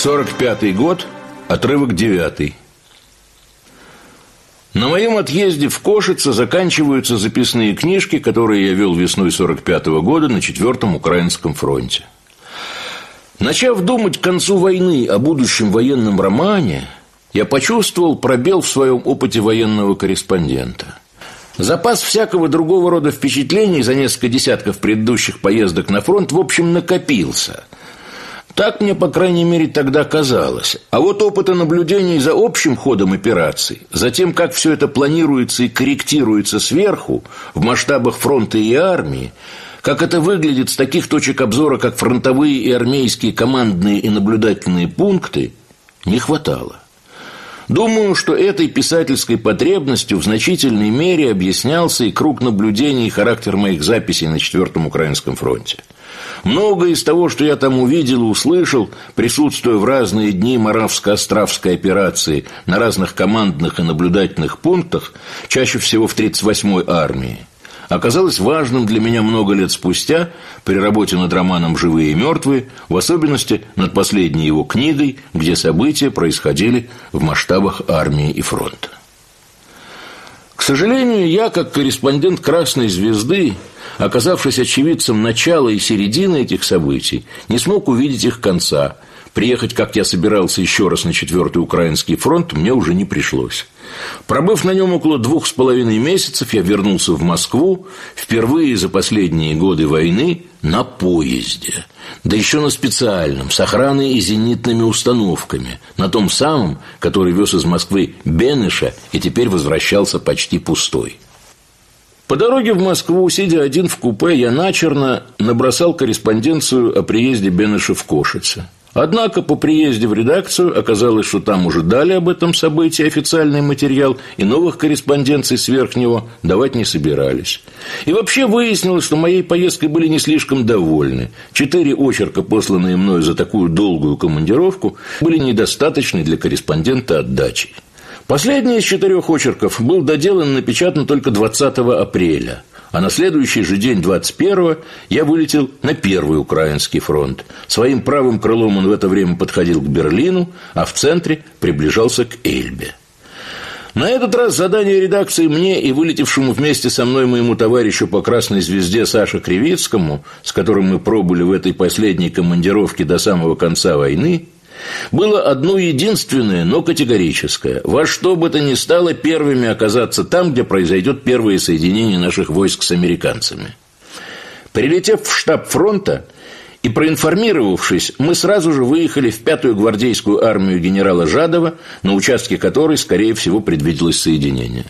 45 год, отрывок 9. На моем отъезде в Кошице заканчиваются записные книжки, которые я вел весной 45 -го года на Четвертом Украинском фронте. Начав думать к концу войны о будущем военном романе, я почувствовал пробел в своем опыте военного корреспондента. Запас всякого другого рода впечатлений за несколько десятков предыдущих поездок на фронт в общем накопился – так мне, по крайней мере, тогда казалось. А вот опыта наблюдений за общим ходом операций, за тем, как все это планируется и корректируется сверху, в масштабах фронта и армии, как это выглядит с таких точек обзора, как фронтовые и армейские командные и наблюдательные пункты, не хватало. Думаю, что этой писательской потребностью в значительной мере объяснялся и круг наблюдений и характер моих записей на Четвертом Украинском фронте – Многое из того, что я там увидел и услышал, присутствуя в разные дни Моравско-Островской операции на разных командных и наблюдательных пунктах, чаще всего в 38-й армии, оказалось важным для меня много лет спустя при работе над романом «Живые и мертвые», в особенности над последней его книгой, где события происходили в масштабах армии и фронта. К сожалению, я, как корреспондент «Красной звезды», оказавшись очевидцем начала и середины этих событий, не смог увидеть их конца. Приехать, как я собирался еще раз на четвертый Украинский фронт, мне уже не пришлось. Пробыв на нем около двух с половиной месяцев, я вернулся в Москву впервые за последние годы войны на поезде. Да еще на специальном, с охраной и зенитными установками. На том самом, который вез из Москвы Бенеша и теперь возвращался почти пустой. По дороге в Москву, сидя один в купе, я начерно набросал корреспонденцию о приезде Бенеша в Кошице. Однако по приезде в редакцию оказалось, что там уже дали об этом событии официальный материал, и новых корреспонденций сверх него давать не собирались. И вообще выяснилось, что моей поездкой были не слишком довольны. Четыре очерка, посланные мною за такую долгую командировку, были недостаточны для корреспондента отдачи. Последний из четырех очерков был доделан и напечатан только 20 апреля, а на следующий же день, 21 я вылетел на Первый Украинский фронт. Своим правым крылом он в это время подходил к Берлину, а в центре приближался к Эльбе. На этот раз задание редакции мне и вылетевшему вместе со мной моему товарищу по «Красной звезде» Саше Кривицкому, с которым мы пробыли в этой последней командировке до самого конца войны, было одно единственное, но категорическое. Во что бы то ни стало первыми оказаться там, где произойдет первое соединение наших войск с американцами. Прилетев в штаб фронта и проинформировавшись, мы сразу же выехали в пятую гвардейскую армию генерала Жадова, на участке которой, скорее всего, предвиделось соединение.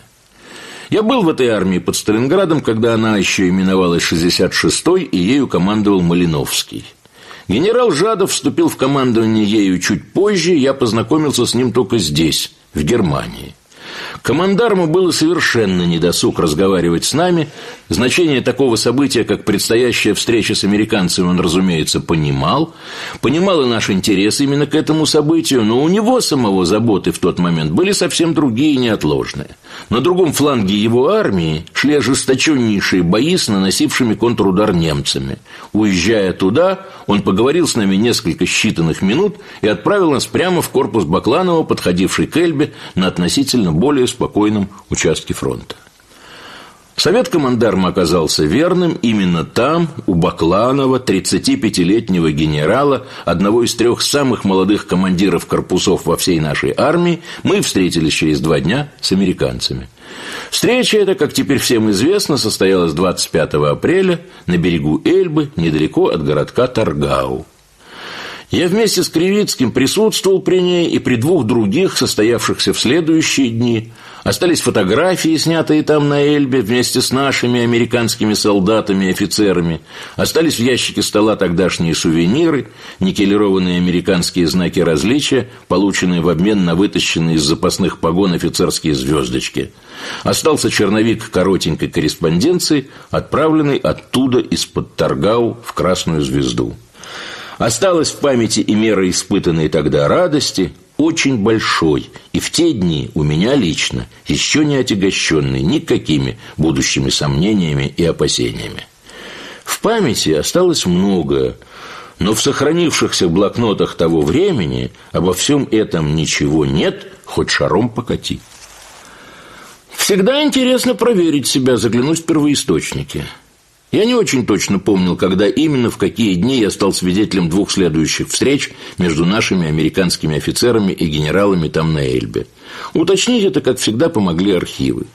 Я был в этой армии под Сталинградом, когда она еще именовалась 66-й, и ею командовал Малиновский – Генерал Жадов вступил в командование ею чуть позже, я познакомился с ним только здесь, в Германии. Командарму было совершенно недосуг разговаривать с нами. Значение такого события, как предстоящая встреча с американцами, он, разумеется, понимал. Понимал и наш интерес именно к этому событию, но у него самого заботы в тот момент были совсем другие неотложные. На другом фланге его армии шли ожесточеннейшие бои с наносившими контрудар немцами. Уезжая туда, он поговорил с нами несколько считанных минут и отправил нас прямо в корпус Бакланова, подходивший к Эльбе на относительно более спокойном участке фронта. Совет командарма оказался верным. Именно там, у Бакланова, 35-летнего генерала, одного из трех самых молодых командиров корпусов во всей нашей армии, мы встретились через два дня с американцами. Встреча эта, как теперь всем известно, состоялась 25 апреля на берегу Эльбы, недалеко от городка Таргау. Я вместе с Кривицким присутствовал при ней и при двух других, состоявшихся в следующие дни. Остались фотографии, снятые там на Эльбе вместе с нашими американскими солдатами и офицерами. Остались в ящике стола тогдашние сувениры, никелированные американские знаки различия, полученные в обмен на вытащенные из запасных погон офицерские звездочки. Остался черновик коротенькой корреспонденции, отправленный оттуда из-под Таргау в Красную Звезду. Осталась в памяти и мера испытанной тогда радости очень большой, и в те дни у меня лично еще не отягощенный никакими будущими сомнениями и опасениями. В памяти осталось многое, Но в сохранившихся блокнотах того времени обо всем этом ничего нет, хоть шаром покати. Всегда интересно проверить себя, заглянуть в первоисточники. Я не очень точно помнил, когда именно, в какие дни я стал свидетелем двух следующих встреч между нашими американскими офицерами и генералами там на Эльбе. Уточнить это, как всегда, помогли архивы.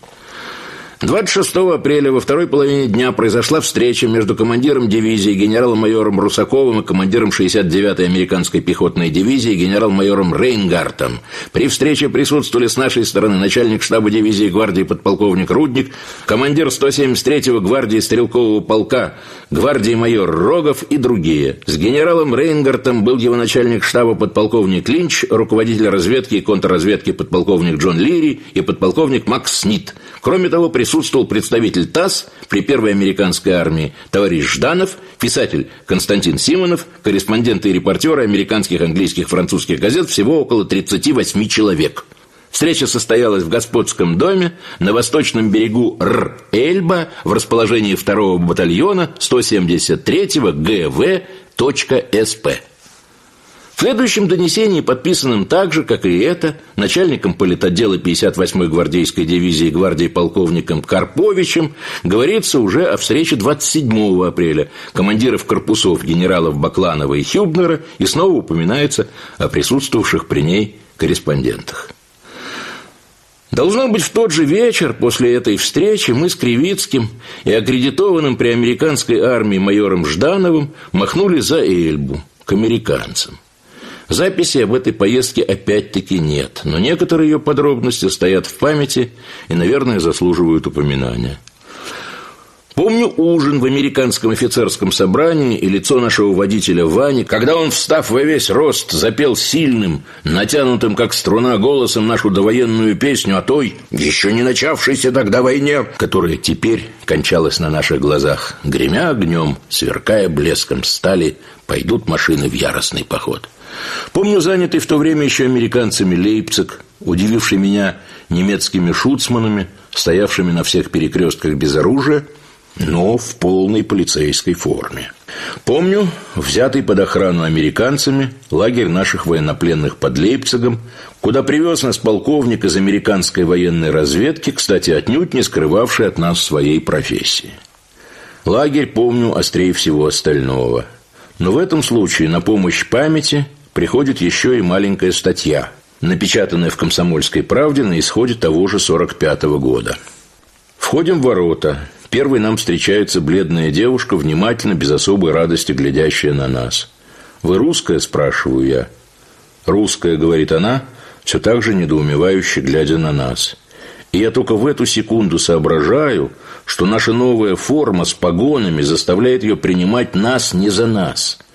26 апреля во второй половине дня произошла встреча между командиром дивизии генерал-майором Русаковым и командиром 69-й американской пехотной дивизии генерал-майором Рейнгартом. При встрече присутствовали с нашей стороны начальник штаба дивизии гвардии подполковник Рудник, командир 173-го гвардии стрелкового полка гвардии майор Рогов и другие. С генералом Рейнгартом был его начальник штаба подполковник Линч, руководитель разведки и контрразведки подполковник Джон Лири и подполковник Макс Снит. Кроме того, при присутствовал представитель ТАСС при первой американской армии товарищ Жданов, писатель Константин Симонов, корреспонденты и репортеры американских, английских, французских газет, всего около 38 человек. Встреча состоялась в господском доме на восточном берегу Р-Эльба в расположении 2-го батальона 173-го ГВ.СП. В следующем донесении, подписанном так же, как и это, начальником политотдела 58-й гвардейской дивизии гвардии полковником Карповичем, говорится уже о встрече 27 апреля командиров корпусов генералов Бакланова и Хюбнера и снова упоминается о присутствовавших при ней корреспондентах. Должно быть, в тот же вечер после этой встречи мы с Кривицким и аккредитованным при американской армии майором Ждановым махнули за Эльбу к американцам. Записи об этой поездке опять-таки нет, но некоторые ее подробности стоят в памяти и, наверное, заслуживают упоминания. Помню ужин в американском офицерском собрании и лицо нашего водителя Вани, когда он, встав во весь рост, запел сильным, натянутым, как струна, голосом нашу довоенную песню о той, еще не начавшейся тогда войне, которая теперь кончалась на наших глазах. Гремя огнем, сверкая блеском стали, пойдут машины в яростный поход. Помню занятый в то время еще американцами Лейпциг, удививший меня немецкими шуцманами, стоявшими на всех перекрестках без оружия, но в полной полицейской форме. Помню, взятый под охрану американцами, лагерь наших военнопленных под Лейпцигом, куда привез нас полковник из американской военной разведки, кстати, отнюдь не скрывавший от нас своей профессии. Лагерь помню острее всего остального. Но в этом случае на помощь памяти приходит еще и маленькая статья, напечатанная в «Комсомольской правде» на исходе того же 45 -го года. Входим в ворота. Первой нам встречается бледная девушка, внимательно, без особой радости, глядящая на нас. «Вы русская?» – спрашиваю я. «Русская», – говорит она, все так же недоумевающе глядя на нас. И я только в эту секунду соображаю, что наша новая форма с погонами заставляет ее принимать нас не за нас –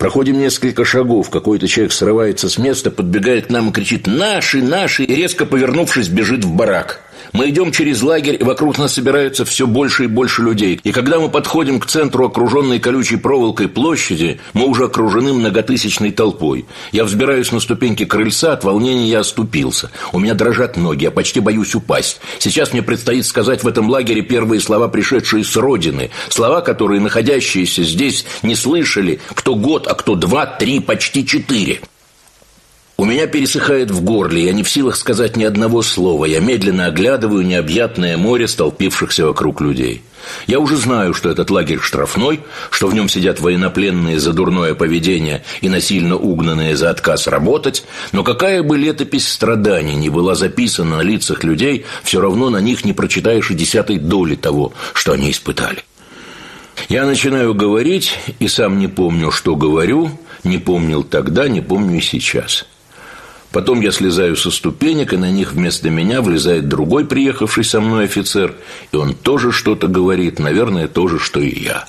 Проходим несколько шагов, какой-то человек срывается с места, подбегает к нам и кричит «Наши! Наши!» и резко повернувшись, бежит в барак. Мы идем через лагерь, и вокруг нас собирается все больше и больше людей. И когда мы подходим к центру окруженной колючей проволокой площади, мы уже окружены многотысячной толпой. Я взбираюсь на ступеньки крыльца, от волнения я оступился. У меня дрожат ноги, я почти боюсь упасть. Сейчас мне предстоит сказать в этом лагере первые слова, пришедшие с родины. Слова, которые находящиеся здесь не слышали, кто год, а кто два, три, почти четыре. У меня пересыхает в горле, я не в силах сказать ни одного слова. Я медленно оглядываю необъятное море столпившихся вокруг людей. Я уже знаю, что этот лагерь штрафной, что в нем сидят военнопленные за дурное поведение и насильно угнанные за отказ работать, но какая бы летопись страданий не была записана на лицах людей, все равно на них не прочитаешь и десятой доли того, что они испытали. Я начинаю говорить и сам не помню, что говорю, не помнил тогда, не помню и сейчас – Потом я слезаю со ступенек, и на них вместо меня влезает другой приехавший со мной офицер, и он тоже что-то говорит, наверное, то же, что и я.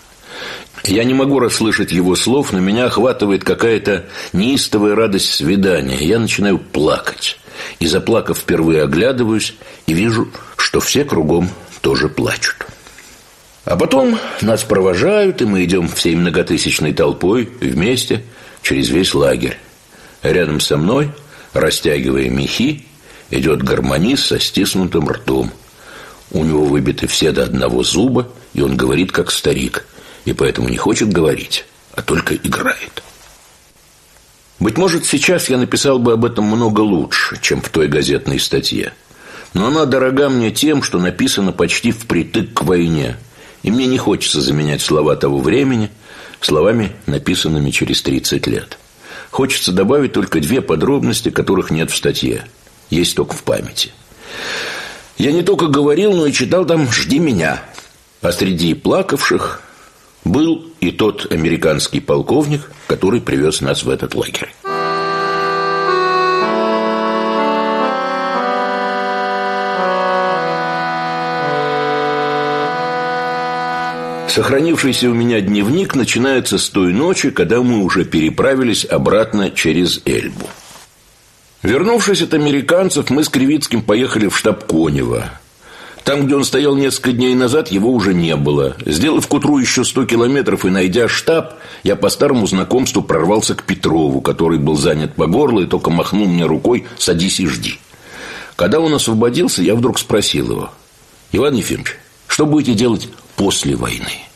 Я не могу расслышать его слов, но меня охватывает какая-то неистовая радость свидания. Я начинаю плакать. И заплакав, впервые оглядываюсь и вижу, что все кругом тоже плачут. А потом нас провожают, и мы идем всей многотысячной толпой вместе через весь лагерь. Рядом со мной Растягивая мехи, идет гармонист со стиснутым ртом. У него выбиты все до одного зуба, и он говорит как старик, и поэтому не хочет говорить. а только играет. Быть может, сейчас я написал бы об этом много лучше, чем в той газетной статье. Но она дорога мне тем, что написана почти впритык к войне. И мне не хочется заменять слова того времени словами, написанными через 30 лет. Хочется добавить только две подробности, которых нет в статье. Есть только в памяти. Я не только говорил, но и читал там «Жди меня». А среди плакавших был и тот американский полковник, который привез нас в этот лагерь. Сохранившийся у меня дневник начинается с той ночи, когда мы уже переправились обратно через Эльбу. Вернувшись от американцев, мы с Кривицким поехали в штаб Конева. Там, где он стоял несколько дней назад, его уже не было. Сделав к утру еще сто километров и найдя штаб, я по старому знакомству прорвался к Петрову, который был занят по горло и только махнул мне рукой «садись и жди». Когда он освободился, я вдруг спросил его «Иван Ефимович, что будете делать после войны.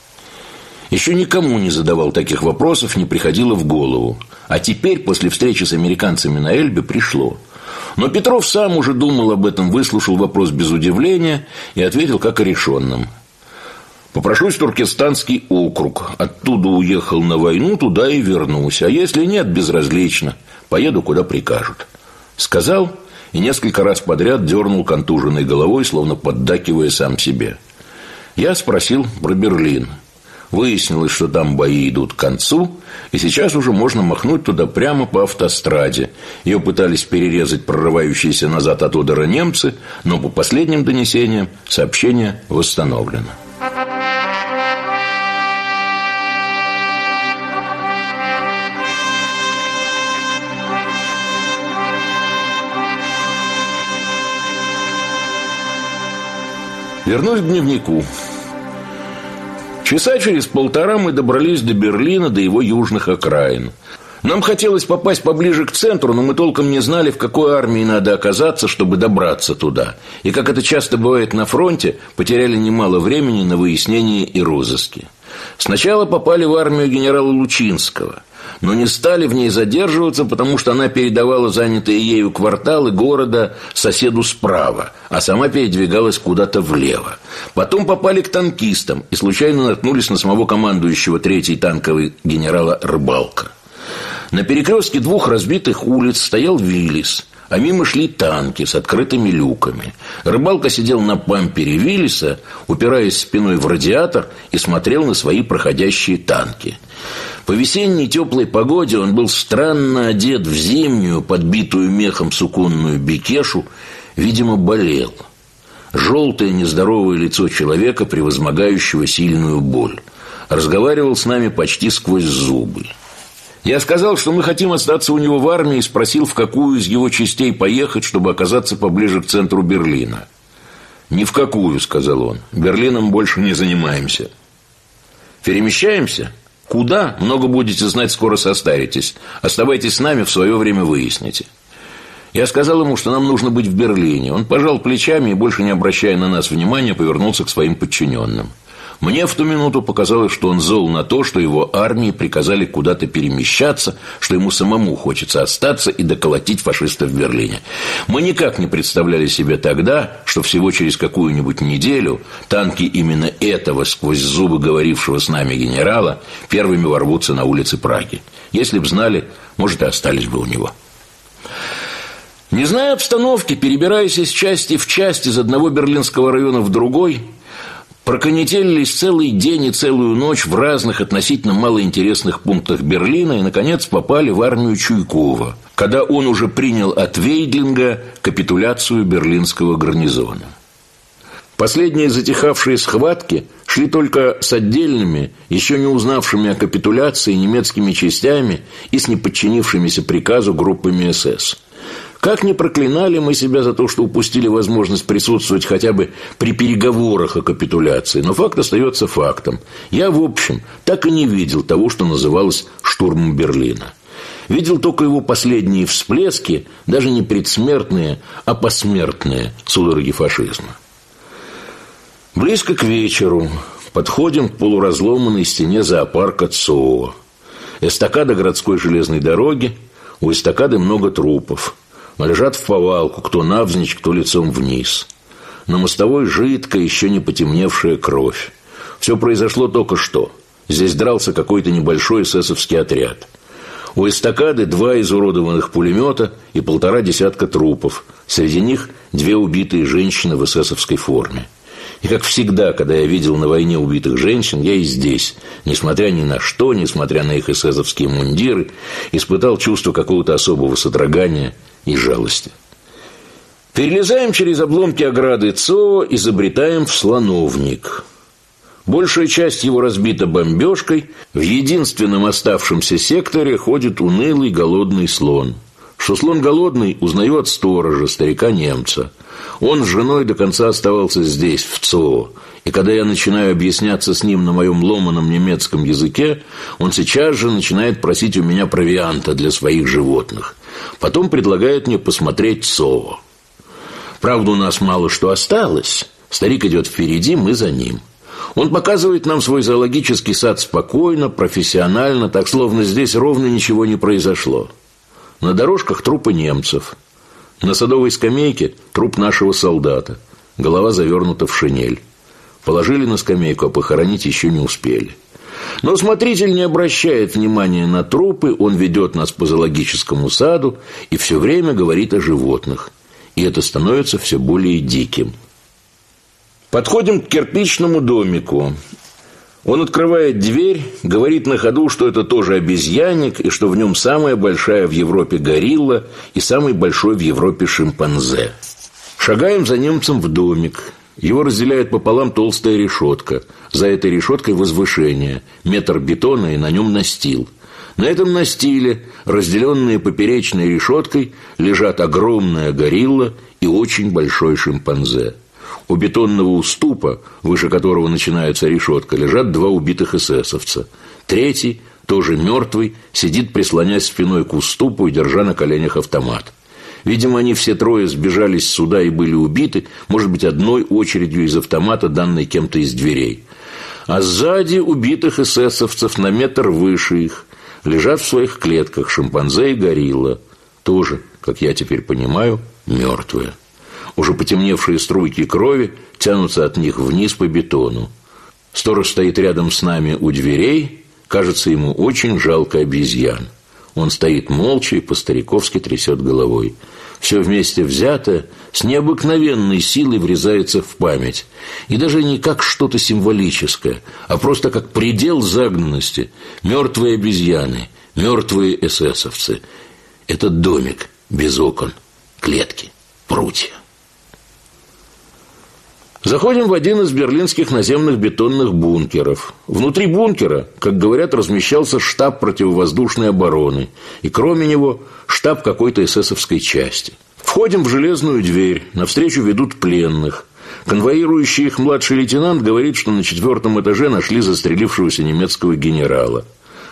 Еще никому не задавал таких вопросов, не приходило в голову. А теперь, после встречи с американцами на Эльбе, пришло. Но Петров сам уже думал об этом, выслушал вопрос без удивления и ответил как о решенном. Попрошусь в Туркестанский округ. Оттуда уехал на войну, туда и вернусь. А если нет, безразлично. Поеду, куда прикажут. Сказал и несколько раз подряд дернул контуженной головой, словно поддакивая сам себе. Я спросил про Берлин. Выяснилось, что там бои идут к концу, и сейчас уже можно махнуть туда прямо по автостраде. Ее пытались перерезать прорывающиеся назад от удара немцы, но по последним донесениям сообщение восстановлено. Вернусь к дневнику. Часа через полтора мы добрались до Берлина, до его южных окраин. Нам хотелось попасть поближе к центру, но мы толком не знали, в какой армии надо оказаться, чтобы добраться туда. И, как это часто бывает на фронте, потеряли немало времени на выяснение и розыски. Сначала попали в армию генерала Лучинского – но не стали в ней задерживаться, потому что она передавала занятые ею кварталы города соседу справа, а сама передвигалась куда-то влево. Потом попали к танкистам и случайно наткнулись на самого командующего третьей танковой генерала Рыбалка. На перекрестке двух разбитых улиц стоял Виллис, а мимо шли танки с открытыми люками. Рыбалка сидел на пампере Виллиса, упираясь спиной в радиатор и смотрел на свои проходящие танки. По весенней теплой погоде он был странно одет в зимнюю, подбитую мехом суконную бекешу, видимо, болел. Желтое нездоровое лицо человека, превозмогающего сильную боль. Разговаривал с нами почти сквозь зубы. Я сказал, что мы хотим остаться у него в армии и спросил, в какую из его частей поехать, чтобы оказаться поближе к центру Берлина. «Ни в какую», — сказал он. «Берлином больше не занимаемся». «Перемещаемся?» Куда? Много будете знать, скоро состаритесь. Оставайтесь с нами, в свое время выясните. Я сказал ему, что нам нужно быть в Берлине. Он пожал плечами и, больше не обращая на нас внимания, повернулся к своим подчиненным. Мне в ту минуту показалось, что он зол на то, что его армии приказали куда-то перемещаться, что ему самому хочется остаться и доколотить фашистов в Берлине. Мы никак не представляли себе тогда, что всего через какую-нибудь неделю танки именно этого сквозь зубы говорившего с нами генерала первыми ворвутся на улицы Праги. Если б знали, может, и остались бы у него. Не зная обстановки, перебираясь из части в часть из одного берлинского района в другой – Проконетелились целый день и целую ночь в разных относительно малоинтересных пунктах Берлина и, наконец, попали в армию Чуйкова, когда он уже принял от Вейдлинга капитуляцию берлинского гарнизона. Последние затихавшие схватки шли только с отдельными, еще не узнавшими о капитуляции немецкими частями и с неподчинившимися приказу группами СС. Как ни проклинали мы себя за то, что упустили возможность присутствовать хотя бы при переговорах о капитуляции, но факт остается фактом. Я, в общем, так и не видел того, что называлось штурмом Берлина. Видел только его последние всплески, даже не предсмертные, а посмертные судороги фашизма. Близко к вечеру подходим к полуразломанной стене зоопарка ЦОО. Эстакада городской железной дороги, у эстакады много трупов. Лежат в повалку, кто навзничь, кто лицом вниз. На мостовой жидкая, еще не потемневшая кровь. Все произошло только что. Здесь дрался какой-то небольшой эсэсовский отряд. У эстакады два изуродованных пулемета и полтора десятка трупов. Среди них две убитые женщины в эсэсовской форме. И как всегда, когда я видел на войне убитых женщин, я и здесь, несмотря ни на что, несмотря на их эсэсовские мундиры, испытал чувство какого-то особого содрогания и жалости. Перелезаем через обломки ограды ЦО, изобретаем в слоновник. Большая часть его разбита бомбежкой, в единственном оставшемся секторе ходит унылый голодный слон. Что слон голодный, узнаю от сторожа, старика-немца – он с женой до конца оставался здесь, в ЦО. И когда я начинаю объясняться с ним на моем ломаном немецком языке, он сейчас же начинает просить у меня провианта для своих животных. Потом предлагает мне посмотреть ЦО. Правда, у нас мало что осталось. Старик идет впереди, мы за ним. Он показывает нам свой зоологический сад спокойно, профессионально, так словно здесь ровно ничего не произошло. На дорожках трупы немцев – на садовой скамейке труп нашего солдата. Голова завернута в шинель. Положили на скамейку, а похоронить еще не успели. Но смотритель не обращает внимания на трупы, он ведет нас по зоологическому саду и все время говорит о животных. И это становится все более диким. Подходим к кирпичному домику. Он открывает дверь, говорит на ходу, что это тоже обезьянник, и что в нем самая большая в Европе горилла и самый большой в Европе шимпанзе. Шагаем за немцем в домик. Его разделяет пополам толстая решетка. За этой решеткой возвышение. Метр бетона и на нем настил. На этом настиле, разделенные поперечной решеткой, лежат огромная горилла и очень большой шимпанзе. У бетонного уступа, выше которого начинается решетка, лежат два убитых эсэсовца. Третий, тоже мертвый, сидит, прислонясь спиной к уступу и держа на коленях автомат. Видимо, они все трое сбежались сюда и были убиты, может быть, одной очередью из автомата, данной кем-то из дверей. А сзади убитых эсэсовцев на метр выше их лежат в своих клетках шимпанзе и горилла. Тоже, как я теперь понимаю, мертвые. Уже потемневшие струйки крови тянутся от них вниз по бетону. Сторож стоит рядом с нами у дверей. Кажется, ему очень жалко обезьян. Он стоит молча и по-стариковски трясет головой. Все вместе взято с необыкновенной силой врезается в память. И даже не как что-то символическое, а просто как предел загнанности. Мертвые обезьяны, мертвые эсэсовцы. Этот домик без окон, клетки, прутья. Заходим в один из берлинских наземных бетонных бункеров. Внутри бункера, как говорят, размещался штаб противовоздушной обороны. И кроме него штаб какой-то эсэсовской части. Входим в железную дверь. Навстречу ведут пленных. Конвоирующий их младший лейтенант говорит, что на четвертом этаже нашли застрелившегося немецкого генерала.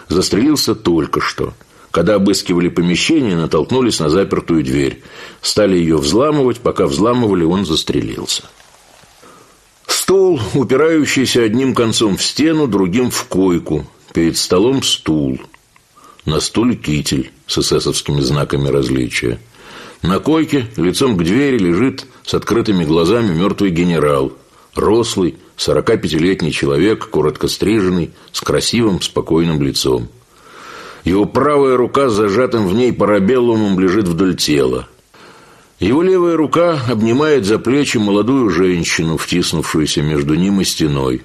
Застрелился только что. Когда обыскивали помещение, натолкнулись на запертую дверь. Стали ее взламывать, пока взламывали, он застрелился. Стол, упирающийся одним концом в стену, другим в койку. Перед столом стул. На стуле китель с эсэсовскими знаками различия. На койке, лицом к двери, лежит с открытыми глазами мертвый генерал. Рослый, 45-летний человек, коротко стриженный, с красивым, спокойным лицом. Его правая рука с зажатым в ней парабеллумом лежит вдоль тела. Его левая рука обнимает за плечи молодую женщину, втиснувшуюся между ним и стеной.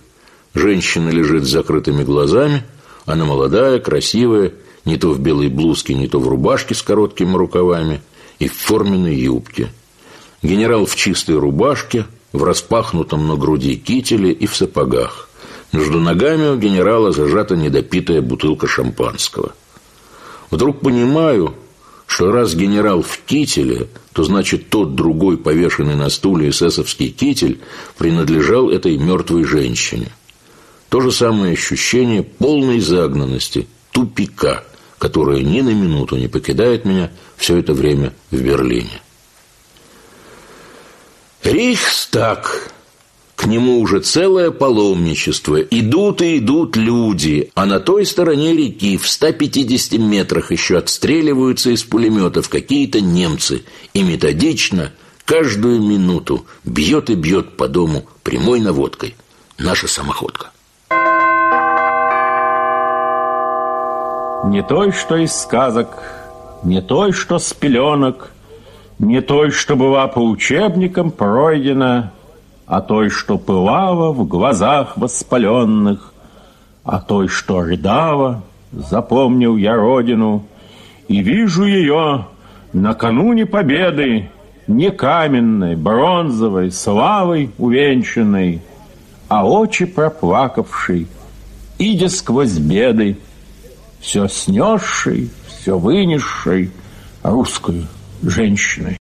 Женщина лежит с закрытыми глазами. Она молодая, красивая, не то в белой блузке, не то в рубашке с короткими рукавами и в форменной юбке. Генерал в чистой рубашке, в распахнутом на груди кителе и в сапогах. Между ногами у генерала зажата недопитая бутылка шампанского. Вдруг понимаю, что раз генерал в кителе, то значит тот другой повешенный на стуле эсэсовский китель принадлежал этой мертвой женщине. То же самое ощущение полной загнанности, тупика, которое ни на минуту не покидает меня все это время в Берлине. Рейхстаг. К нему уже целое паломничество. Идут и идут люди, а на той стороне реки в 150 метрах еще отстреливаются из пулеметов какие-то немцы. И методично, каждую минуту, бьет и бьет по дому прямой наводкой. Наша самоходка. Не той, что из сказок, не той, что с пеленок, не той, что была по учебникам пройдена, а той, что пылала в глазах воспаленных, а той, что рыдала, запомнил я родину, и вижу ее накануне победы, не каменной, бронзовой, славой увенчанной, а очи проплакавшей, идя сквозь беды, все снесшей, все вынесшей русскую женщиной.